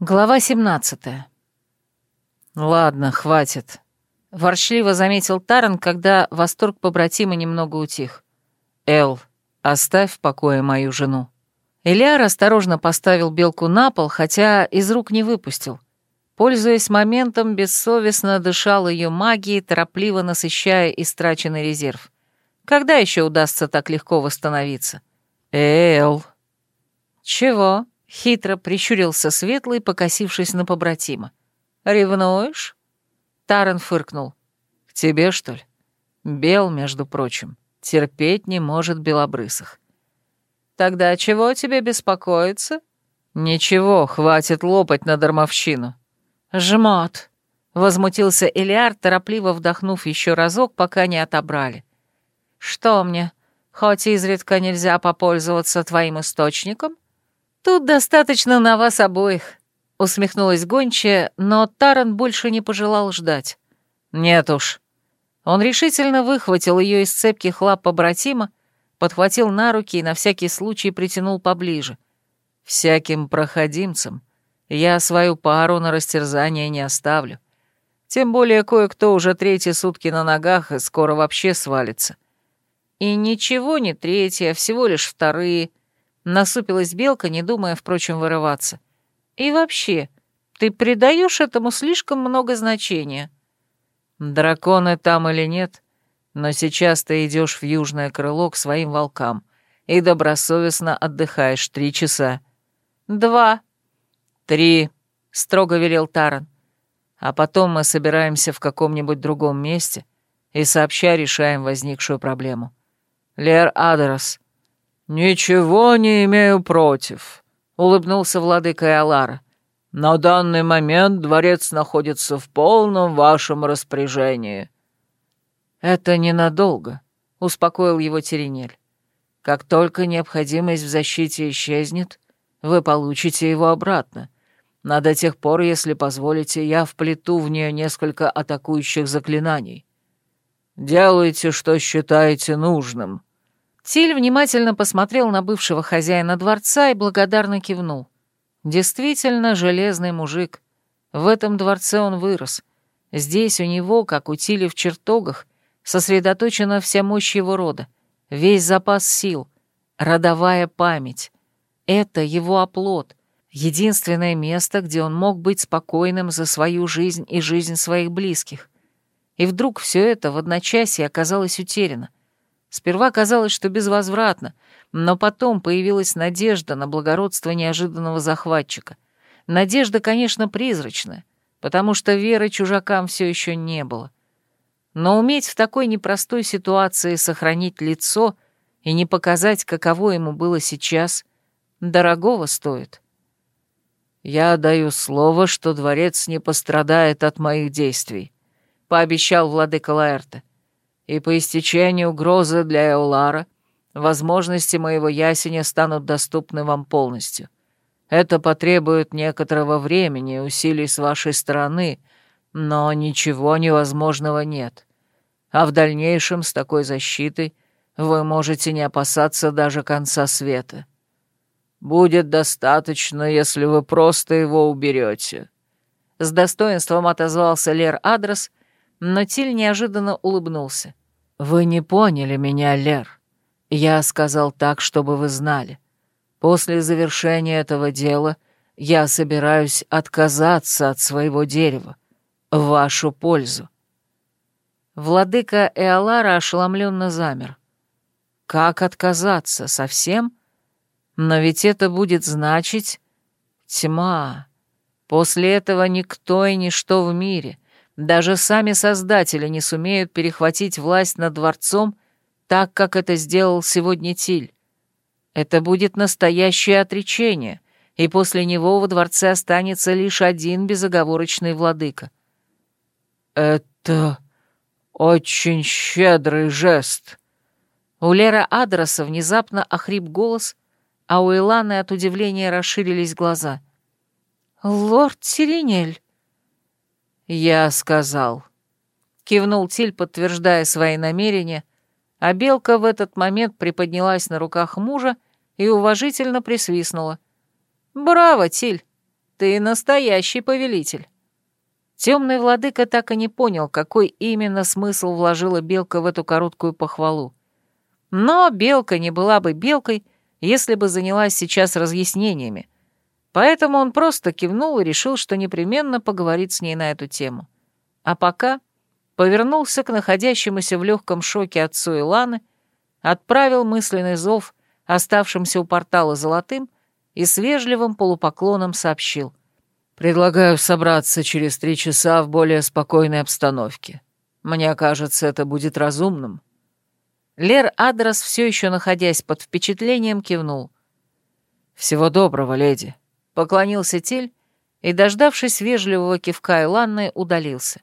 Глава 17 «Ладно, хватит», — ворчливо заметил Таран, когда восторг побратима немного утих. «Эл, оставь в покое мою жену». Ильяр осторожно поставил белку на пол, хотя из рук не выпустил. Пользуясь моментом, бессовестно дышал ее магией, торопливо насыщая истраченный резерв. Когда еще удастся так легко восстановиться? «Эл». «Чего?» Хитро прищурился Светлый, покосившись на побратима. «Ревнуешь?» Таран фыркнул. «К тебе, что ли?» Бел, между прочим, терпеть не может белобрысых. «Тогда чего тебе беспокоиться?» «Ничего, хватит лопать на дармовщину». «Жмот!» — возмутился Элиар, торопливо вдохнув еще разок, пока не отобрали. «Что мне, хоть изредка нельзя попользоваться твоим источником?» «Тут достаточно на вас обоих», — усмехнулась гончая, но Таран больше не пожелал ждать. «Нет уж». Он решительно выхватил ее из цепких лап побратима, подхватил на руки и на всякий случай притянул поближе. «Всяким проходимцам я свою пару на растерзание не оставлю. Тем более кое-кто уже третьи сутки на ногах и скоро вообще свалится». «И ничего не третьи, а всего лишь вторые», Насупилась белка, не думая, впрочем, вырываться. «И вообще, ты придаешь этому слишком много значения». «Драконы там или нет, но сейчас ты идешь в южное крыло к своим волкам и добросовестно отдыхаешь три часа». «Два». «Три», — строго велел Таран. «А потом мы собираемся в каком-нибудь другом месте и сообща решаем возникшую проблему. Лер Адерос, «Ничего не имею против», — улыбнулся владыка Алара. «На данный момент дворец находится в полном вашем распоряжении». «Это ненадолго», — успокоил его Теренель. «Как только необходимость в защите исчезнет, вы получите его обратно. Но до тех пор, если позволите, я вплету в нее несколько атакующих заклинаний. Делайте, что считаете нужным», Тиль внимательно посмотрел на бывшего хозяина дворца и благодарно кивнул. Действительно, железный мужик. В этом дворце он вырос. Здесь у него, как у Тиля в чертогах, сосредоточена вся мощь его рода, весь запас сил, родовая память. Это его оплот, единственное место, где он мог быть спокойным за свою жизнь и жизнь своих близких. И вдруг все это в одночасье оказалось утеряно. Сперва казалось, что безвозвратно, но потом появилась надежда на благородство неожиданного захватчика. Надежда, конечно, призрачная, потому что веры чужакам все еще не было. Но уметь в такой непростой ситуации сохранить лицо и не показать, каково ему было сейчас, дорогого стоит. «Я даю слово, что дворец не пострадает от моих действий», — пообещал владыка Лаэрте и по истечении угрозы для Эулара возможности моего ясеня станут доступны вам полностью. Это потребует некоторого времени и усилий с вашей стороны, но ничего невозможного нет. А в дальнейшем с такой защитой вы можете не опасаться даже конца света. Будет достаточно, если вы просто его уберете. С достоинством отозвался Лер Адрес, но Тиль неожиданно улыбнулся. «Вы не поняли меня, Лер. Я сказал так, чтобы вы знали. После завершения этого дела я собираюсь отказаться от своего дерева в вашу пользу». Владыка Эолара ошеломленно замер. «Как отказаться? Совсем? Но ведь это будет значить тьма. После этого никто и ничто в мире — даже сами создатели не сумеют перехватить власть над дворцом так, как это сделал сегодня Тиль. Это будет настоящее отречение, и после него во дворце останется лишь один безоговорочный владыка. «Это очень щедрый жест». У Лера Адреса внезапно охрип голос, а у Иланы от удивления расширились глаза. «Лорд Сиринель!» «Я сказал». Кивнул Тиль, подтверждая свои намерения, а Белка в этот момент приподнялась на руках мужа и уважительно присвистнула. «Браво, Тиль! ты настоящий повелитель». Темный владыка так и не понял, какой именно смысл вложила белка в эту короткую похвалу. Но белка не была бы белкой, если бы занялась сейчас разъяснениями. Поэтому он просто кивнул и решил, что непременно поговорит с ней на эту тему. А пока повернулся к находящемуся в легком шоке отцу Иланы, отправил мысленный зов оставшимся у портала золотым и с вежливым полупоклоном сообщил. «Предлагаю собраться через три часа в более спокойной обстановке. Мне кажется, это будет разумным». Лер Адрос, все еще находясь под впечатлением, кивнул. «Всего доброго, леди», — поклонился Тиль и, дождавшись вежливого кивка Иланны, удалился.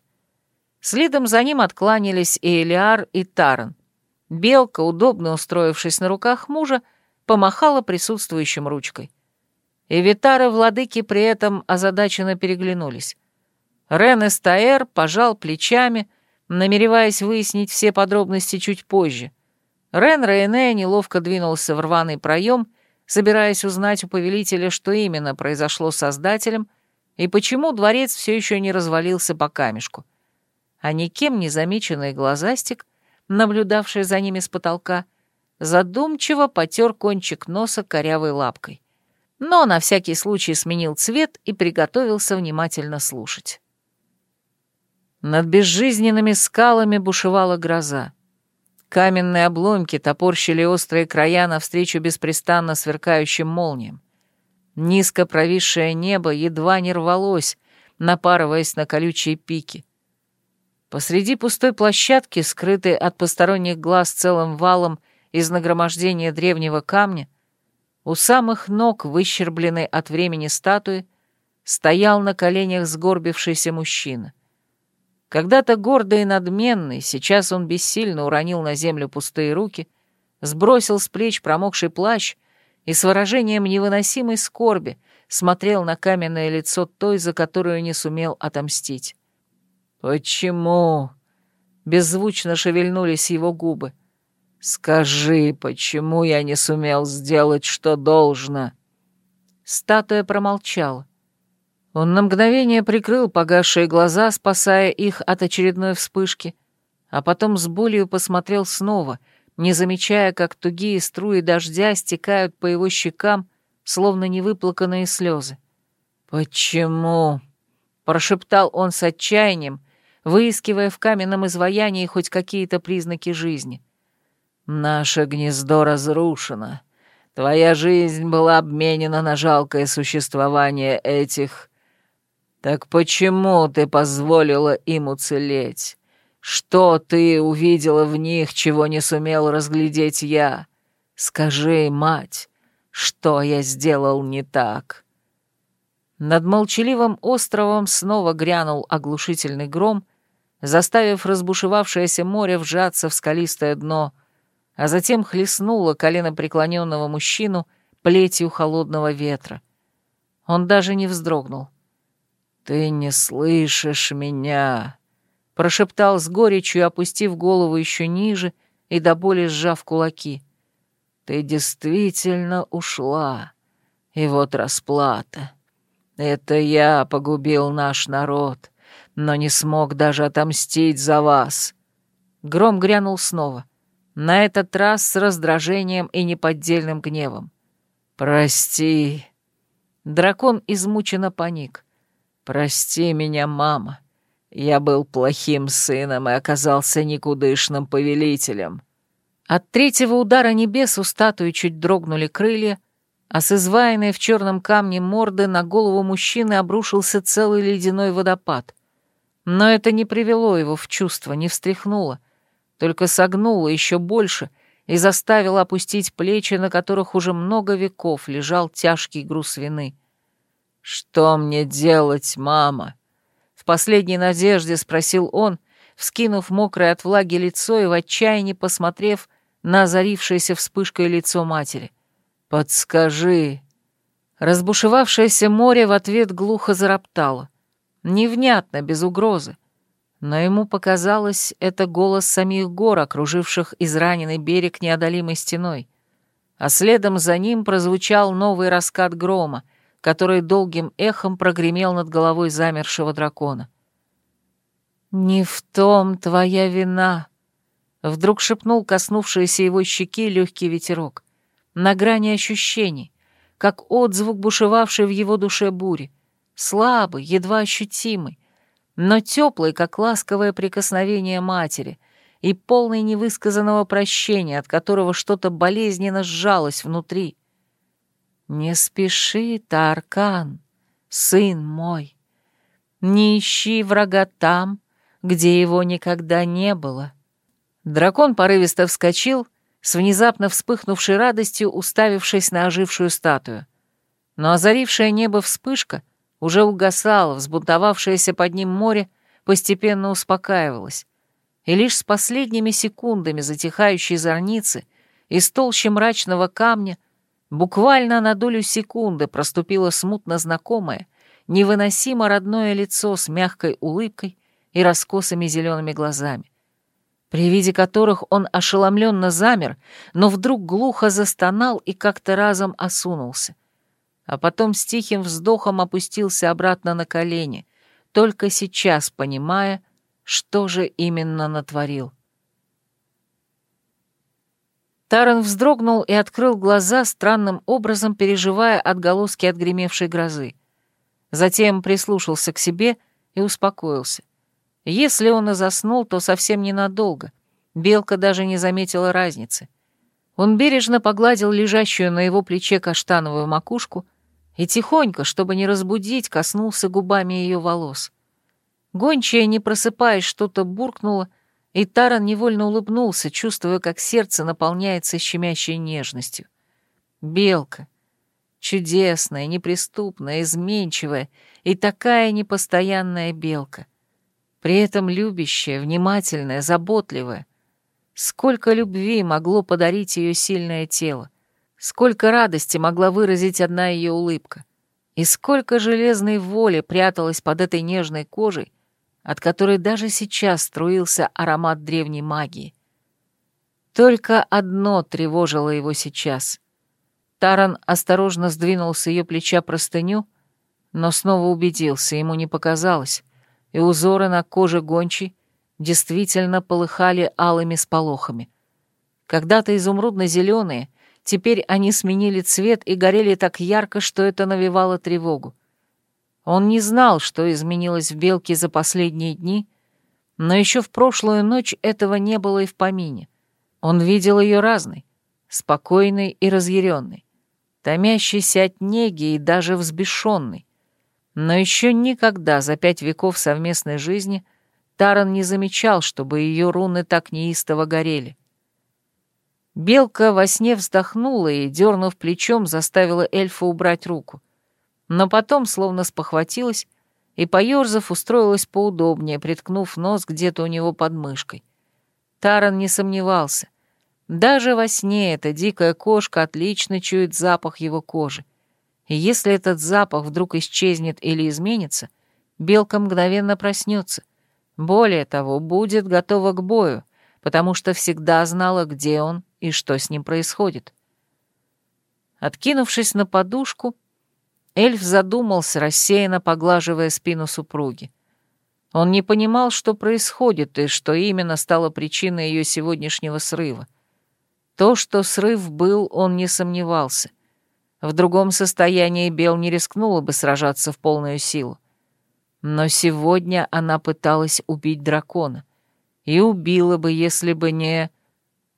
Следом за ним откланялись и Элиар, и Таран. Белка, удобно устроившись на руках мужа, помахала присутствующим ручкой. И Витары владыки при этом озадаченно переглянулись. Рен Эстаэр пожал плечами, намереваясь выяснить все подробности чуть позже — Рен Рейне неловко двинулся в рваный проем, собираясь узнать у повелителя, что именно произошло с Создателем и почему дворец все еще не развалился по камешку. А никем не замеченный глазастик, наблюдавший за ними с потолка, задумчиво потер кончик носа корявой лапкой. Но на всякий случай сменил цвет и приготовился внимательно слушать. Над безжизненными скалами бушевала гроза. Каменные обломки топорщили острые края навстречу беспрестанно сверкающим молниям. Низко провисшее небо едва не рвалось, напарываясь на колючие пики. Посреди пустой площадки, скрытой от посторонних глаз целым валом из нагромождения древнего камня, у самых ног, выщербленной от времени статуи, стоял на коленях сгорбившийся мужчина — когда-то гордый и надменный, сейчас он бессильно уронил на землю пустые руки, сбросил с плеч промокший плащ и с выражением невыносимой скорби смотрел на каменное лицо той, за которую не сумел отомстить. «Почему?» — беззвучно шевельнулись его губы. «Скажи, почему я не сумел сделать, что должно?» Статуя промолчала. Он на мгновение прикрыл погасшие глаза, спасая их от очередной вспышки, а потом с болью посмотрел снова, не замечая, как тугие струи дождя стекают по его щекам, словно невыплаканные слезы. «Почему?» — прошептал он с отчаянием, выискивая в каменном изваянии хоть какие-то признаки жизни. «Наше гнездо разрушено. Твоя жизнь была обменена на жалкое существование этих...» «Так почему ты позволила им уцелеть? Что ты увидела в них, чего не сумел разглядеть я? Скажи, мать, что я сделал не так?» Над молчаливым островом снова грянул оглушительный гром, заставив разбушевавшееся море вжаться в скалистое дно, а затем хлестнуло колено преклоненного мужчину плетью холодного ветра. Он даже не вздрогнул. «Ты не слышишь меня!» — прошептал с горечью, опустив голову еще ниже и до боли сжав кулаки. «Ты действительно ушла, и вот расплата. Это я погубил наш народ, но не смог даже отомстить за вас». Гром грянул снова, на этот раз с раздражением и неподдельным гневом. «Прости». Дракон измученно паник. «Прости меня, мама. Я был плохим сыном и оказался никудышным повелителем». От третьего удара небес у статуи чуть дрогнули крылья, а с изваянной в черном камне морды на голову мужчины обрушился целый ледяной водопад. Но это не привело его в чувство, не встряхнуло, только согнуло еще больше и заставило опустить плечи, на которых уже много веков лежал тяжкий груз вины. «Что мне делать, мама?» В последней надежде спросил он, вскинув мокрое от влаги лицо и в отчаянии посмотрев на озарившееся вспышкой лицо матери. «Подскажи». Разбушевавшееся море в ответ глухо зароптало. Невнятно, без угрозы. Но ему показалось, это голос самих гор, окруживших израненный берег неодолимой стеной. А следом за ним прозвучал новый раскат грома — который долгим эхом прогремел над головой замершего дракона. «Не в том твоя вина», — вдруг шепнул коснувшийся его щеки легкий ветерок, на грани ощущений, как отзвук бушевавшей в его душе бури, слабый, едва ощутимый, но теплый, как ласковое прикосновение матери, и полный невысказанного прощения, от которого что-то болезненно сжалось внутри. «Не спеши, Таркан, сын мой, не ищи врага там, где его никогда не было». Дракон порывисто вскочил, с внезапно вспыхнувшей радостью уставившись на ожившую статую. Но озарившая небо вспышка уже угасала, взбунтовавшееся под ним море постепенно успокаивалось, и лишь с последними секундами затихающей зорницы из толщи мрачного камня буквально на долю секунды проступило смутно знакомое, невыносимо родное лицо с мягкой улыбкой и раскосыми зелеными глазами, при виде которых он ошеломленно замер, но вдруг глухо застонал и как-то разом осунулся. А потом с тихим вздохом опустился обратно на колени, только сейчас понимая, что же именно натворил. Таран вздрогнул и открыл глаза, странным образом переживая отголоски отгремевшей грозы. Затем прислушался к себе и успокоился. Если он и заснул, то совсем ненадолго. Белка даже не заметила разницы. Он бережно погладил лежащую на его плече каштановую макушку и тихонько, чтобы не разбудить, коснулся губами ее волос. Гончая, не просыпаясь, что-то буркнула, и Таран невольно улыбнулся, чувствуя, как сердце наполняется щемящей нежностью. Белка. Чудесная, неприступная, изменчивая и такая непостоянная белка. При этом любящая, внимательная, заботливая. Сколько любви могло подарить ее сильное тело. Сколько радости могла выразить одна ее улыбка. И сколько железной воли пряталось под этой нежной кожей, от которой даже сейчас струился аромат древней магии. Только одно тревожило его сейчас. Таран осторожно сдвинул с ее плеча простыню, но снова убедился, ему не показалось, и узоры на коже гончей действительно полыхали алыми сполохами. Когда-то изумрудно-зеленые, теперь они сменили цвет и горели так ярко, что это навевало тревогу. Он не знал, что изменилось в Белке за последние дни, но еще в прошлую ночь этого не было и в помине. Он видел ее разной, спокойной и разъяренной, томящейся от неги и даже взбешенной. Но еще никогда за пять веков совместной жизни Таран не замечал, чтобы ее руны так неистово горели. Белка во сне вздохнула и, дернув плечом, заставила эльфа убрать руку но потом словно спохватилась и, поёрзав, устроилась поудобнее, приткнув нос где-то у него под мышкой. Таран не сомневался. Даже во сне эта дикая кошка отлично чует запах его кожи. И если этот запах вдруг исчезнет или изменится, белка мгновенно проснется. Более того, будет готова к бою, потому что всегда знала, где он и что с ним происходит. Откинувшись на подушку, Эльф задумался, рассеянно поглаживая спину супруги. Он не понимал, что происходит и что именно стало причиной ее сегодняшнего срыва. То, что срыв был, он не сомневался. В другом состоянии Бел не рискнула бы сражаться в полную силу. Но сегодня она пыталась убить дракона. И убила бы, если бы не...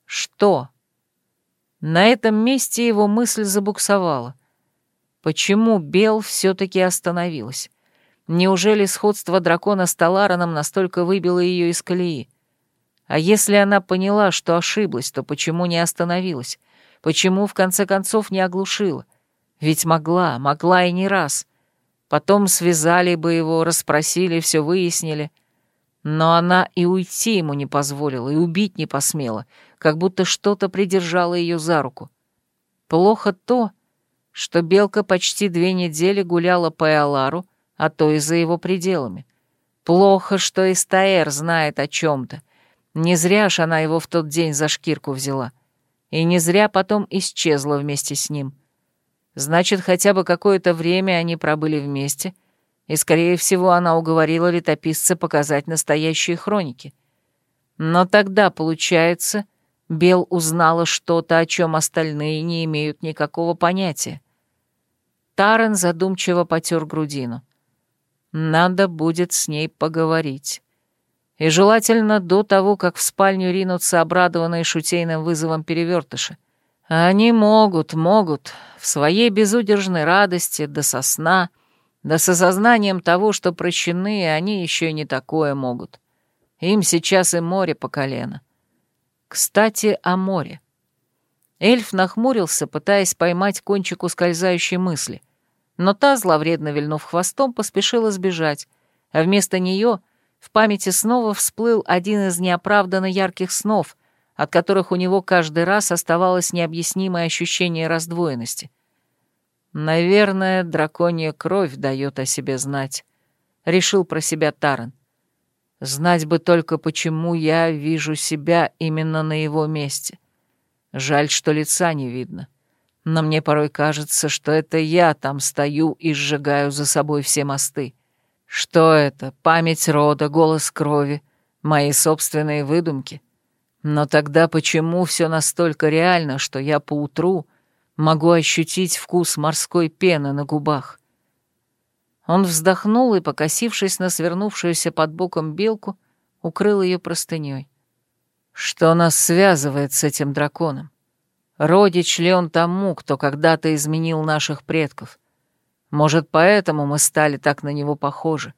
Что? На этом месте его мысль забуксовала. Почему Бел все-таки остановилась? Неужели сходство дракона с Талараном настолько выбило ее из колеи? А если она поняла, что ошиблась, то почему не остановилась? Почему, в конце концов, не оглушила? Ведь могла, могла и не раз. Потом связали бы его, расспросили, все выяснили. Но она и уйти ему не позволила, и убить не посмела, как будто что-то придержало ее за руку. Плохо то, что Белка почти две недели гуляла по Эолару, а то и за его пределами. Плохо, что Истаэр знает о чем-то. Не зря ж она его в тот день за шкирку взяла. И не зря потом исчезла вместе с ним. Значит, хотя бы какое-то время они пробыли вместе, и, скорее всего, она уговорила летописца показать настоящие хроники. Но тогда, получается, Бел узнала что-то, о чем остальные не имеют никакого понятия. Таран задумчиво потер грудину. Надо будет с ней поговорить. И желательно до того, как в спальню ринутся обрадованные шутейным вызовом перевертыши. Они могут, могут, в своей безудержной радости, да со сна, да с осознанием того, что прощены, они еще и не такое могут. Им сейчас и море по колено. Кстати, о море. Эльф нахмурился, пытаясь поймать кончик ускользающей мысли. Но та, зловредно вильнув хвостом, поспешила сбежать, а вместо нее в памяти снова всплыл один из неоправданно ярких снов — от которых у него каждый раз оставалось необъяснимое ощущение раздвоенности. «Наверное, драконья кровь дает о себе знать», — решил про себя Таран. «Знать бы только, почему я вижу себя именно на его месте. Жаль, что лица не видно. Но мне порой кажется, что это я там стою и сжигаю за собой все мосты. Что это? Память рода, голос крови, мои собственные выдумки?» Но тогда почему все настолько реально, что я поутру могу ощутить вкус морской пены на губах? Он вздохнул и, покосившись на свернувшуюся под боком белку, укрыл ее простыней. Что нас связывает с этим драконом? Родич ли он тому, кто когда-то изменил наших предков? Может, поэтому мы стали так на него похожи?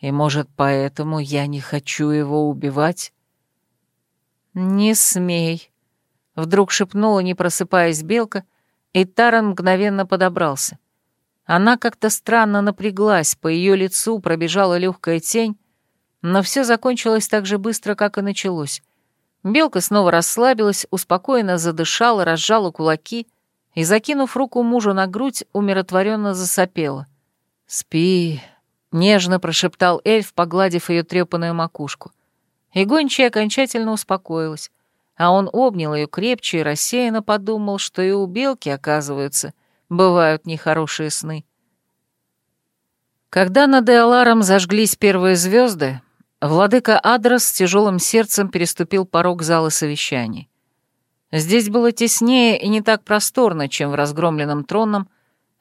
И, может, поэтому я не хочу его убивать? «Не смей», — вдруг шепнула, не просыпаясь белка, и Таран мгновенно подобрался. Она как-то странно напряглась, по ее лицу пробежала легкая тень, но все закончилось так же быстро, как и началось. Белка снова расслабилась, успокоенно задышала, разжала кулаки и, закинув руку мужу на грудь, умиротворенно засопела. «Спи», — нежно прошептал эльф, погладив ее трепанную макушку. И гончая окончательно успокоилась, а он обнял ее крепче и рассеянно подумал, что и у белки, оказывается, бывают нехорошие сны. Когда над Эоларом зажглись первые звезды, владыка Адрос с тяжелым сердцем переступил порог зала совещаний. Здесь было теснее и не так просторно, чем в разгромленном тронном,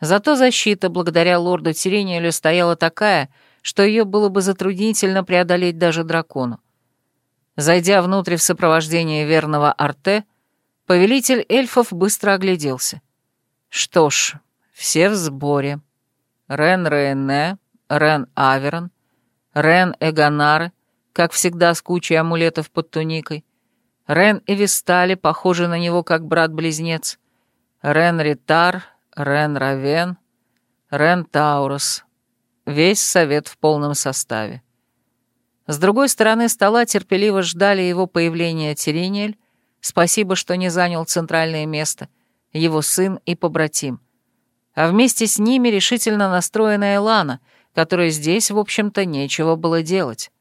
зато защита, благодаря лорду Тирениэлю, стояла такая, что ее было бы затруднительно преодолеть даже дракону. Зайдя внутрь в сопровождении верного Арте, повелитель эльфов быстро огляделся. Что ж, все в сборе. Рен Рейне, Рен Аверон, Рен Эгонары, как всегда с кучей амулетов под туникой, Рен и Вистали, похожи на него как брат-близнец, Рен Ритар, Рен Равен, Рен Таурус. Весь совет в полном составе. С другой стороны стола терпеливо ждали его появления Терениэль, спасибо, что не занял центральное место, его сын и побратим. А вместе с ними решительно настроенная Лана, которой здесь, в общем-то, нечего было делать.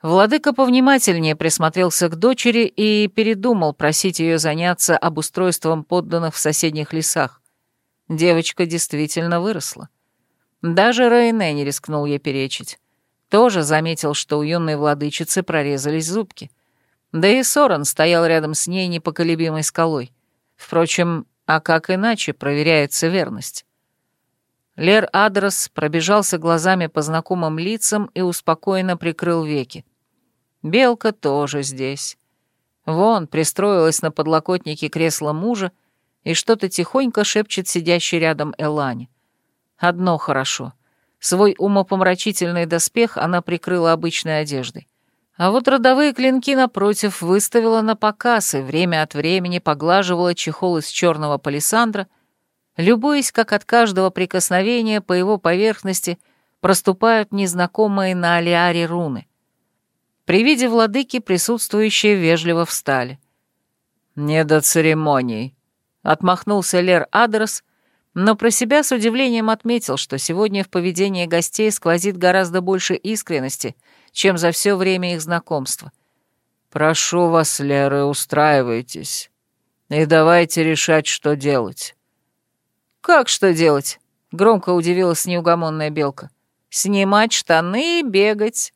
Владыка повнимательнее присмотрелся к дочери и передумал просить ее заняться обустройством подданных в соседних лесах. Девочка действительно выросла. Даже Рейне не рискнул ей перечить тоже заметил, что у юной владычицы прорезались зубки. Да и Соран стоял рядом с ней непоколебимой скалой. Впрочем, а как иначе проверяется верность? Лер Адрес пробежался глазами по знакомым лицам и успокоенно прикрыл веки. Белка тоже здесь. Вон, пристроилась на подлокотнике кресла мужа и что-то тихонько шепчет сидящий рядом Элани. Одно хорошо. Свой умопомрачительный доспех она прикрыла обычной одеждой. А вот родовые клинки, напротив, выставила на показ и время от времени поглаживала чехол из черного палисандра, любуясь, как от каждого прикосновения по его поверхности проступают незнакомые на Алиаре руны. При виде владыки присутствующие вежливо встали. «Не до церемоний», — отмахнулся Лер Адрес, но про себя с удивлением отметил, что сегодня в поведении гостей сквозит гораздо больше искренности, чем за все время их знакомства. «Прошу вас, Лера, устраивайтесь, и давайте решать, что делать». Как что делать?» — громко удивилась неугомонная белка. «Снимать штаны и бегать».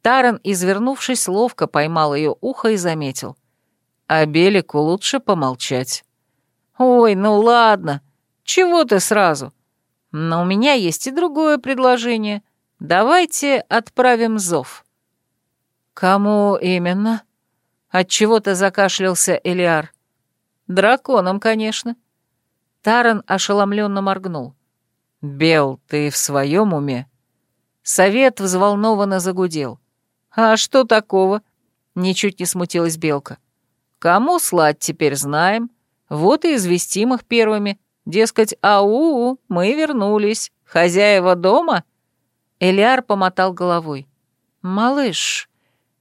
Таран, извернувшись, ловко поймал ее ухо и заметил. «А Белику лучше помолчать». «Ой, ну ладно. Чего ты сразу? Но у меня есть и другое предложение. Давайте отправим зов». «Кому именно?» Отчего-то закашлялся Элиар. «Драконом, конечно». Таран ошеломленно моргнул. «Бел, ты в своем уме?» Совет взволнованно загудел. «А что такого?» — ничуть не смутилась Белка. «Кому слать теперь знаем. Вот и известим их первыми. Дескать, ау, мы вернулись. Хозяева дома?» Элиар помотал головой. «Малыш,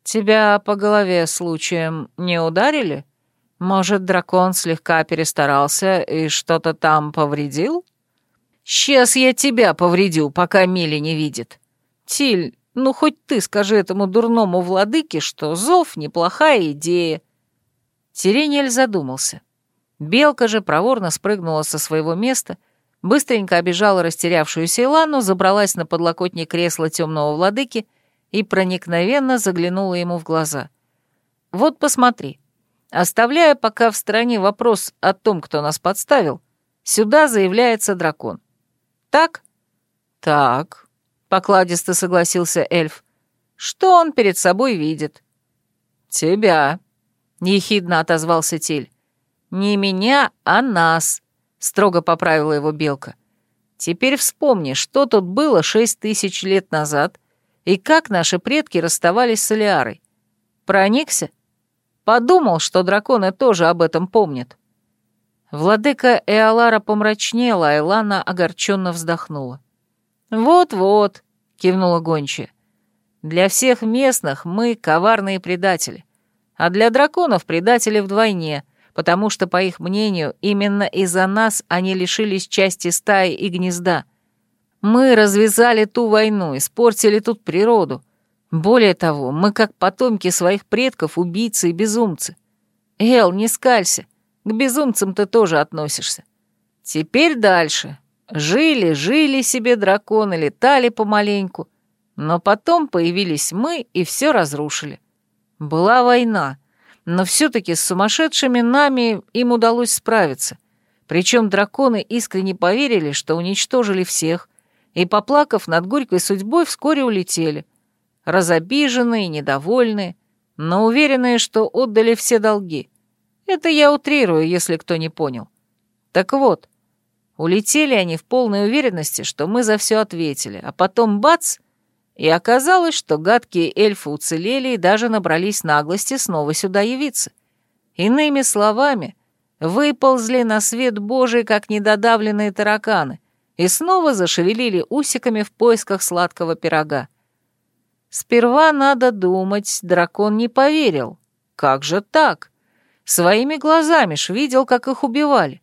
тебя по голове случаем не ударили? Может, дракон слегка перестарался и что-то там повредил?» «Сейчас я тебя повредю, пока Мили не видит. Тиль, ну хоть ты скажи этому дурному владыке, что зов — неплохая идея». Сирениэль задумался. Белка же проворно спрыгнула со своего места — быстренько обижала растерявшуюся Илану, забралась на подлокотник кресла темного владыки и проникновенно заглянула ему в глаза. «Вот посмотри. Оставляя пока в стороне вопрос о том, кто нас подставил, сюда заявляется дракон. Так?» «Так», — покладисто согласился эльф. «Что он перед собой видит?» «Тебя», — ехидно отозвался Тиль. «Не меня, а нас», строго поправила его Белка. Теперь вспомни, что тут было шесть тысяч лет назад и как наши предки расставались с Алиарой. Проникся? Подумал, что драконы тоже об этом помнят. Владыка Эолара помрачнела, а Элана огорченно вздохнула. «Вот-вот», — кивнула гончая, — «для всех местных мы коварные предатели, а для драконов предатели вдвойне, потому что, по их мнению, именно из-за нас они лишились части стаи и гнезда. Мы развязали ту войну, испортили тут природу. Более того, мы как потомки своих предков убийцы и безумцы. Эл, не скалься, к безумцам ты тоже относишься. Теперь дальше. Жили, жили себе драконы, летали помаленьку, но потом появились мы и все разрушили. Была война, но все-таки с сумасшедшими нами им удалось справиться. Причем драконы искренне поверили, что уничтожили всех, и, поплакав над горькой судьбой, вскоре улетели. Разобиженные, недовольные, но уверенные, что отдали все долги. Это я утрирую, если кто не понял. Так вот, улетели они в полной уверенности, что мы за все ответили, а потом бац — и оказалось, что гадкие эльфы уцелели и даже набрались наглости снова сюда явиться. Иными словами, выползли на свет Божий, как недодавленные тараканы, и снова зашевелили усиками в поисках сладкого пирога. Сперва, надо думать, дракон не поверил. Как же так? Своими глазами ж видел, как их убивали.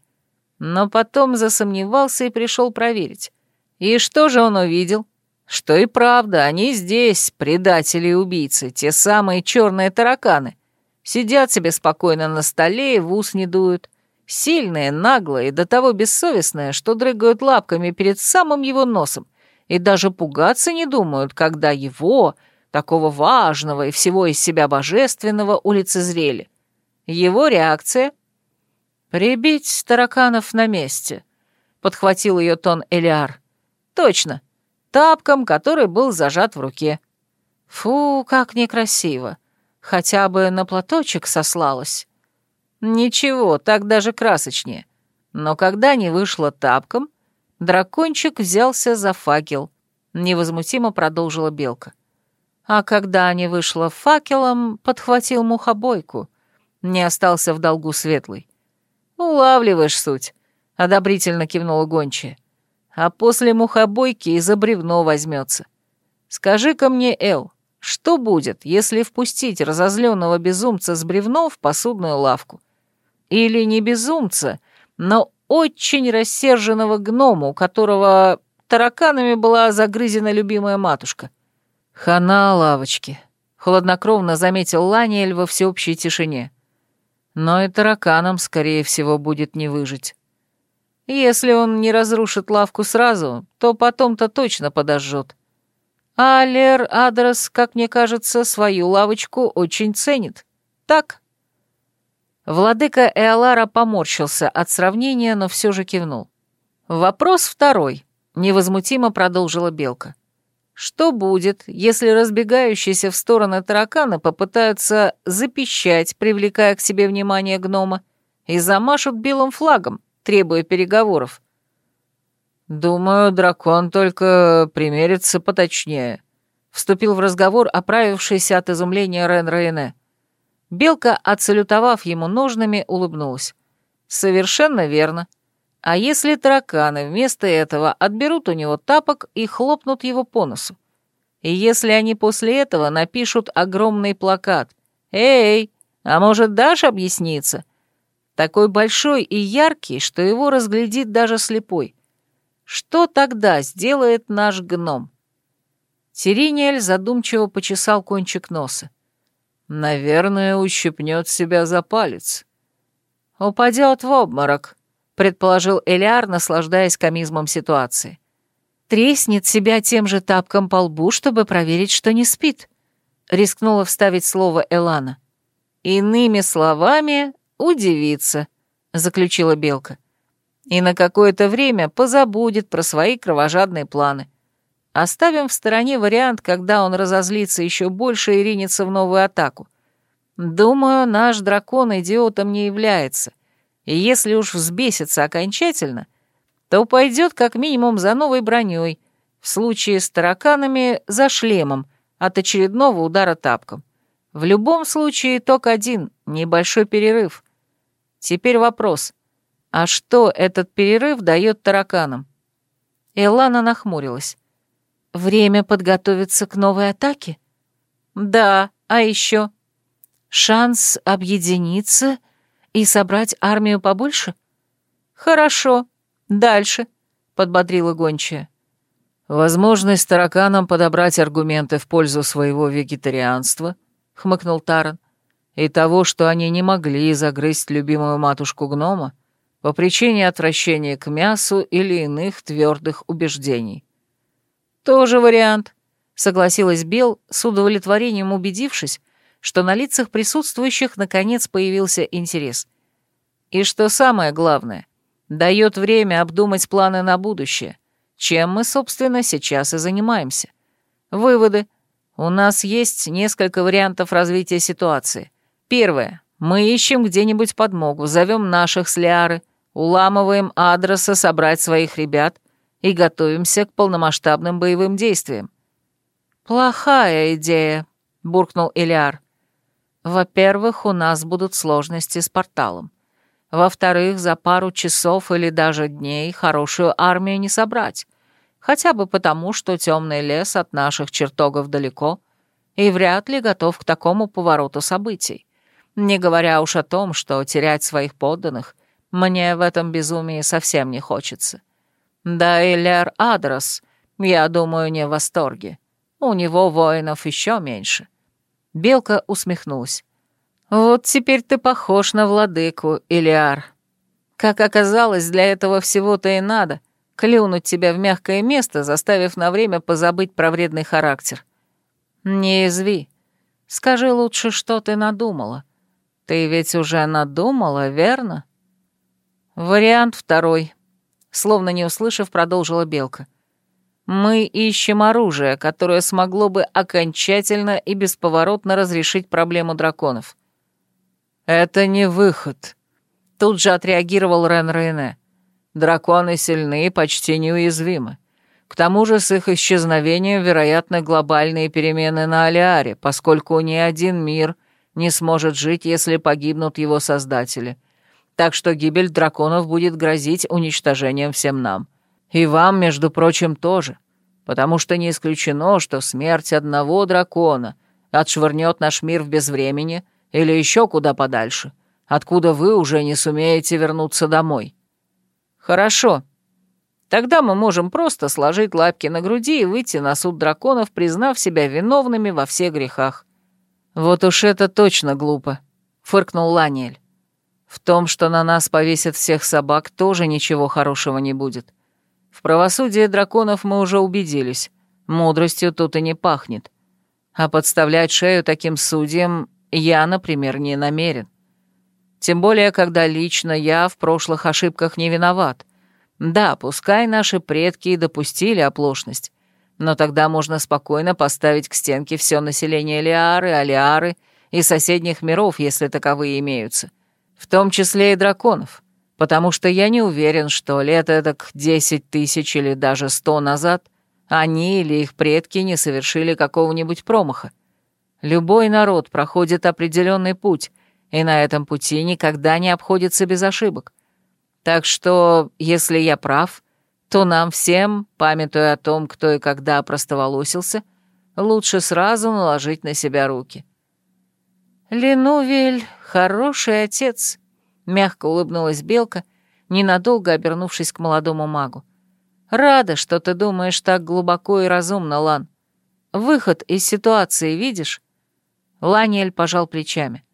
Но потом засомневался и пришел проверить. И что же он увидел? Что и правда, они здесь, предатели и убийцы, те самые черные тараканы. Сидят себе спокойно на столе и в ус не дуют. Сильные, наглые, до того бессовестные, что дрыгают лапками перед самым его носом и даже пугаться не думают, когда его, такого важного и всего из себя божественного, улицезрели. Его реакция — «Прибить тараканов на месте», — подхватил ее тон Элиар. «Точно тапком, который был зажат в руке. Фу, как некрасиво. Хотя бы на платочек сослалась. Ничего, так даже красочнее. Но когда не вышло тапком, дракончик взялся за факел. Невозмутимо продолжила белка. А когда не вышло факелом, подхватил мухобойку. Не остался в долгу светлый. «Улавливаешь суть», — одобрительно кивнула гончая а после мухобойки и за бревно возьмется. Скажи-ка мне, Эл, что будет, если впустить разозленного безумца с бревном в посудную лавку? Или не безумца, но очень рассерженного гнома, у которого тараканами была загрызена любимая матушка? Хана лавочки, хладнокровно заметил Ланиэль во всеобщей тишине. Но и тараканам, скорее всего, будет не выжить. Если он не разрушит лавку сразу, то потом-то точно подожжет. А Лер Адрес, как мне кажется, свою лавочку очень ценит. Так?» Владыка Эолара поморщился от сравнения, но все же кивнул. «Вопрос второй», — невозмутимо продолжила Белка. «Что будет, если разбегающиеся в стороны тараканы попытаются запищать, привлекая к себе внимание гнома, и замашут белым флагом, требуя переговоров?» «Думаю, дракон только примерится поточнее», — вступил в разговор оправившийся от изумления Рен Рейне. Белка, отсалютовав ему ножными, улыбнулась. «Совершенно верно. А если тараканы вместо этого отберут у него тапок и хлопнут его по носу? И если они после этого напишут огромный плакат «Эй, а может, дашь объясниться?» Такой большой и яркий, что его разглядит даже слепой. Что тогда сделает наш гном?» Сирениэль задумчиво почесал кончик носа. Наверное, ущипнет себя за палец. Упадет в обморок, предположил Элиар, наслаждаясь комизмом ситуации. Треснет себя тем же тапком по лбу, чтобы проверить, что не спит. Рискнула вставить слово Элана. Иными словами, удивиться, заключила Белка. И на какое-то время позабудет про свои кровожадные планы. Оставим в стороне вариант, когда он разозлится еще больше и ринется в новую атаку. Думаю, наш дракон идиотом не является. И если уж взбесится окончательно, то пойдет как минимум за новой броней, в случае с тараканами за шлемом от очередного удара тапком. В любом случае итог один — небольшой перерыв. Теперь вопрос. А что этот перерыв дает тараканам? Элана нахмурилась. Время подготовиться к новой атаке? Да, а еще? Шанс объединиться и собрать армию побольше? Хорошо. Дальше, подбодрила гончая. Возможность тараканам подобрать аргументы в пользу своего вегетарианства, хмыкнул Таран, и того, что они не могли загрызть любимую матушку гнома по причине отвращения к мясу или иных твердых убеждений. «Тоже вариант», — согласилась Бел, с удовлетворением убедившись, что на лицах присутствующих наконец появился интерес. И что самое главное, дает время обдумать планы на будущее, чем мы, собственно, сейчас и занимаемся. Выводы. У нас есть несколько вариантов развития ситуации. Первое. Мы ищем где-нибудь подмогу, зовем наших с Лиары, уламываем адреса собрать своих ребят — и готовимся к полномасштабным боевым действиям». «Плохая идея», — буркнул Элиар. «Во-первых, у нас будут сложности с порталом. Во-вторых, за пару часов или даже дней хорошую армию не собрать, хотя бы потому, что темный лес от наших чертогов далеко и вряд ли готов к такому повороту событий. Не говоря уж о том, что терять своих подданных мне в этом безумии совсем не хочется. Да и Лер Адрос, я думаю, не в восторге. У него воинов еще меньше». Белка усмехнулась. «Вот теперь ты похож на владыку, Илиар. Как оказалось, для этого всего-то и надо — клюнуть тебя в мягкое место, заставив на время позабыть про вредный характер. Не изви. Скажи лучше, что ты надумала. Ты ведь уже надумала, верно?» Вариант второй словно не услышав, продолжила Белка. «Мы ищем оружие, которое смогло бы окончательно и бесповоротно разрешить проблему драконов». «Это не выход», — тут же отреагировал Рен Рейне. «Драконы сильны и почти неуязвимы. К тому же с их исчезновением, вероятно, глобальные перемены на Алиаре, поскольку ни один мир не сможет жить, если погибнут его создатели так что гибель драконов будет грозить уничтожением всем нам. И вам, между прочим, тоже, потому что не исключено, что смерть одного дракона отшвырнет наш мир в безвремени или еще куда подальше, откуда вы уже не сумеете вернуться домой. Хорошо. Тогда мы можем просто сложить лапки на груди и выйти на суд драконов, признав себя виновными во всех грехах. Вот уж это точно глупо, фыркнул Ланиэль. В том, что на нас повесят всех собак, тоже ничего хорошего не будет. В правосудии драконов мы уже убедились. Мудростью тут и не пахнет. А подставлять шею таким судьям я, например, не намерен. Тем более, когда лично я в прошлых ошибках не виноват. Да, пускай наши предки и допустили оплошность, но тогда можно спокойно поставить к стенке все население Лиары, Алиары и соседних миров, если таковые имеются, в том числе и драконов, потому что я не уверен, что лет эдак десять тысяч или даже сто назад они или их предки не совершили какого-нибудь промаха. Любой народ проходит определенный путь, и на этом пути никогда не обходится без ошибок. Так что, если я прав, то нам всем, памятуя о том, кто и когда простоволосился, лучше сразу наложить на себя руки. «Ленувель — хороший отец», — мягко улыбнулась Белка, ненадолго обернувшись к молодому магу. «Рада, что ты думаешь так глубоко и разумно, Лан. Выход из ситуации видишь?» Ланиэль пожал плечами.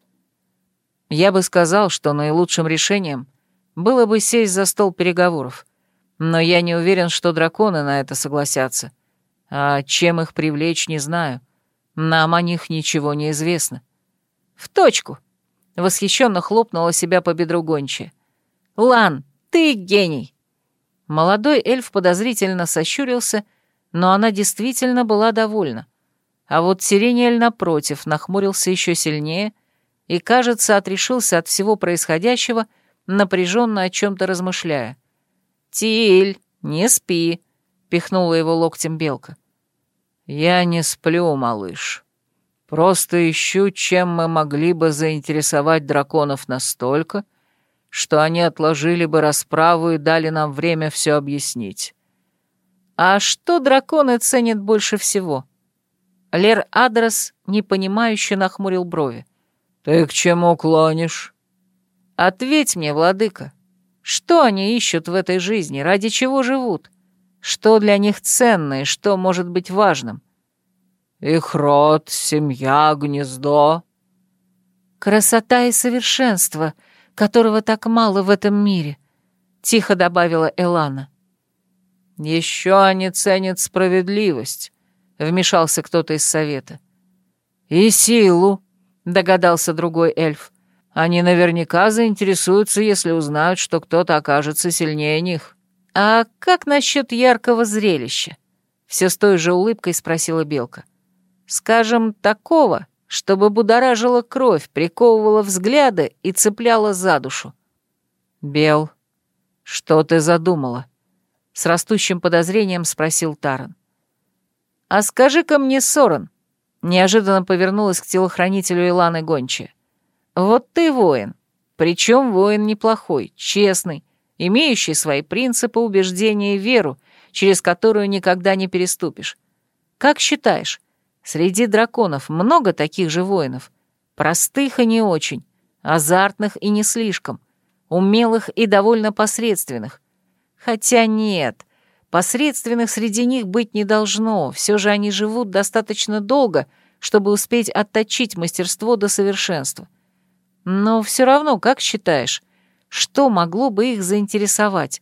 «Я бы сказал, что наилучшим решением было бы сесть за стол переговоров, но я не уверен, что драконы на это согласятся. А чем их привлечь, не знаю. Нам о них ничего не известно». «В точку!» — восхищенно хлопнула себя по бедру гончая. «Лан, ты гений!» Молодой эльф подозрительно сощурился, но она действительно была довольна. А вот Сирениэль, напротив, нахмурился еще сильнее и, кажется, отрешился от всего происходящего, напряженно о чем-то размышляя. «Тиль, не спи!» — пихнула его локтем белка. «Я не сплю, малыш. Просто ищу, чем мы могли бы заинтересовать драконов настолько, что они отложили бы расправу и дали нам время все объяснить». «А что драконы ценят больше всего?» Лер Адрес непонимающе нахмурил брови. «Ты к чему клонишь?» «Ответь мне, владыка, что они ищут в этой жизни, ради чего живут? Что для них ценно и что может быть важным?» «Их род, семья, гнездо». «Красота и совершенство, которого так мало в этом мире», — тихо добавила Элана. «Еще они ценят справедливость», — вмешался кто-то из совета. «И силу», — догадался другой эльф. «Они наверняка заинтересуются, если узнают, что кто-то окажется сильнее них». «А как насчет яркого зрелища?» — все с той же улыбкой спросила Белка. «Скажем, такого, чтобы будоражила кровь, приковывала взгляды и цепляла за душу». «Бел, что ты задумала?» — с растущим подозрением спросил Таран. «А скажи-ка мне, Сорон», — неожиданно повернулась к телохранителю Иланы Гончи, «вот ты воин, причем воин неплохой, честный, имеющий свои принципы, убеждения и веру, через которую никогда не переступишь. Как считаешь, среди драконов много таких же воинов? Простых и не очень, азартных и не слишком, умелых и довольно посредственных. Хотя нет, Посредственных среди них быть не должно, все же они живут достаточно долго, чтобы успеть отточить мастерство до совершенства. Но все равно, как считаешь, что могло бы их заинтересовать?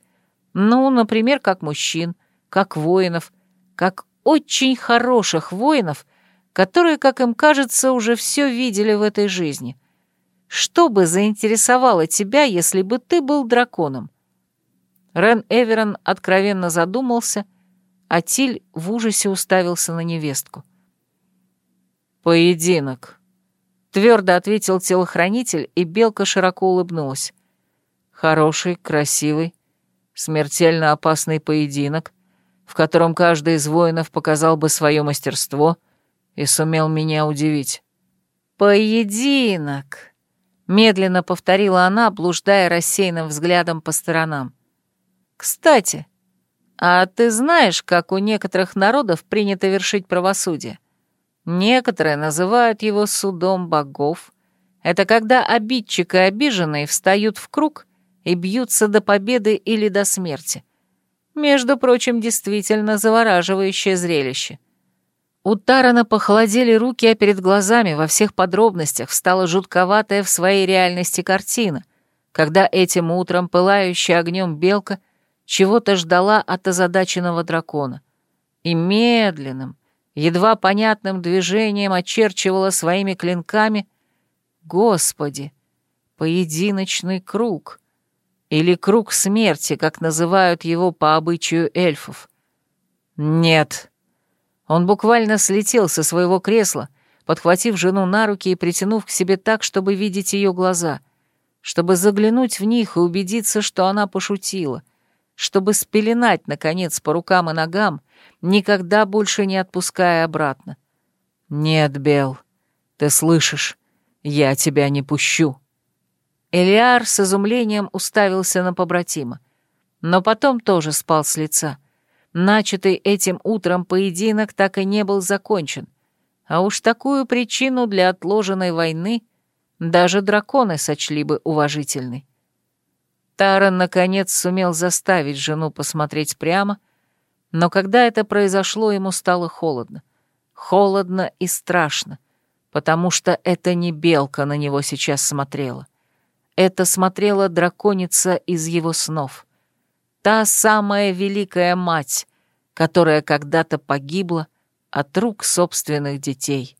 Ну, например, как мужчин, как воинов, как очень хороших воинов, которые, как им кажется, уже все видели в этой жизни. Что бы заинтересовало тебя, если бы ты был драконом? Рен Эверон откровенно задумался, а Тиль в ужасе уставился на невестку. «Поединок», — твердо ответил телохранитель, и Белка широко улыбнулась. «Хороший, красивый, смертельно опасный поединок, в котором каждый из воинов показал бы свое мастерство и сумел меня удивить». «Поединок», — медленно повторила она, блуждая рассеянным взглядом по сторонам. Кстати, а ты знаешь, как у некоторых народов принято вершить правосудие? Некоторые называют его судом богов. Это когда обидчик и обиженный встают в круг и бьются до победы или до смерти. Между прочим, действительно завораживающее зрелище. У Тарана похолодели руки, а перед глазами во всех подробностях встала жутковатая в своей реальности картина — когда этим утром пылающая огнем белка чего-то ждала от озадаченного дракона и медленным, едва понятным движением очерчивала своими клинками «Господи!» поединочный круг, или круг смерти, как называют его по обычаю эльфов. Нет. Он буквально слетел со своего кресла, подхватив жену на руки и притянув к себе так, чтобы видеть ее глаза, чтобы заглянуть в них и убедиться, что она пошутила, чтобы спеленать, наконец, по рукам и ногам, никогда больше не отпуская обратно. «Нет, Бел, ты слышишь, я тебя не пущу». Элиар с изумлением уставился на побратима, но потом тоже спал с лица. Начатый этим утром поединок так и не был закончен, а уж такую причину для отложенной войны даже драконы сочли бы уважительной. Таран, наконец, сумел заставить жену посмотреть прямо, но когда это произошло, ему стало холодно. Холодно и страшно, потому что это не белка на него сейчас смотрела. Это смотрела драконица из его снов. Та самая великая мать, которая когда-то погибла от рук собственных детей.